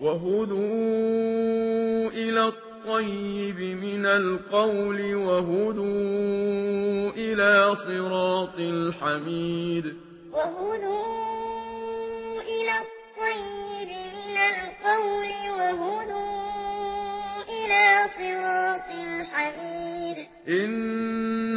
وهدوا إلى الطيب من القول وهدوا إلى صراط الحميد وهدوا إلى الطيب من القول وهدوا إلى صراط الحميد إن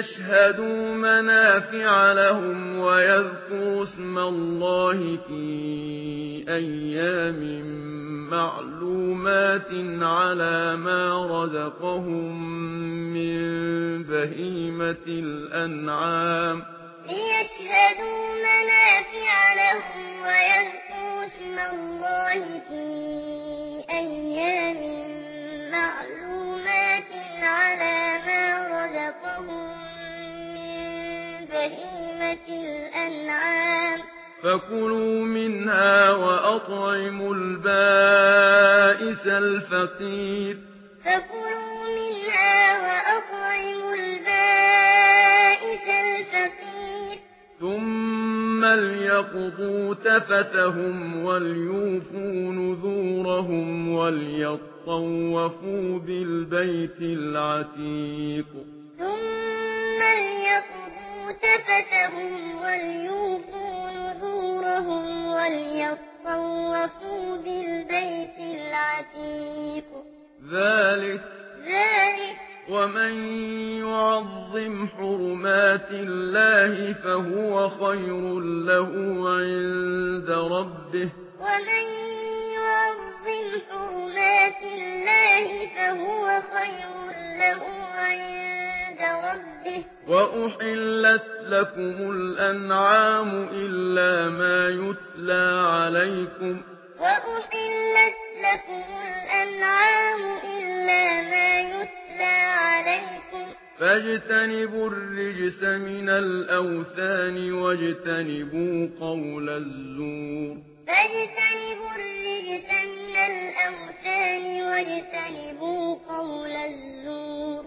لِيَشْهَدُوا مَنَافِعَ لَهُمْ وَيَذْكُرُوا اسْمَ اللَّهِ فِي أَيَّامٍ مَّعْلُومَاتٍ عَلَى مَا رَزَقَهُم مِّن بَهِيمَةِ الْأَنْعَامِ. لِيَشْهَدُوا مَنَافِعَ لَهُمْ وَيَذْكُرُوا اسْمَ اللَّهِ فِي أَيَّامٍ مَّعْلُومَاتٍ عَلَى مَا رَزَقَهُم بهيمة الأنعام فكلوا منها وأطعموا البائس الفقير فكلوا منها وأطعموا البائس الفقير ثم ليقضوا تفتهم وليوفوا نذورهم وليطوفوا بالبيت العتيق ثم شفتهم وليوفوا نذورهم وليطوفوا بالبيت العتيق. ذلك ذلك ومن يعظم حرمات الله فهو خير له عند ربه. ومن يعظم حرمات الله وأحلت لكم الأنعام إلا ما يتلى عليكم وأحلت لكم الأنعام إلا ما يتلى عليكم فاجتنبوا الرجس من الأوثان واجتنبوا قول الزور فاجتنبوا الرجس من الأوثان واجتنبوا قول الزور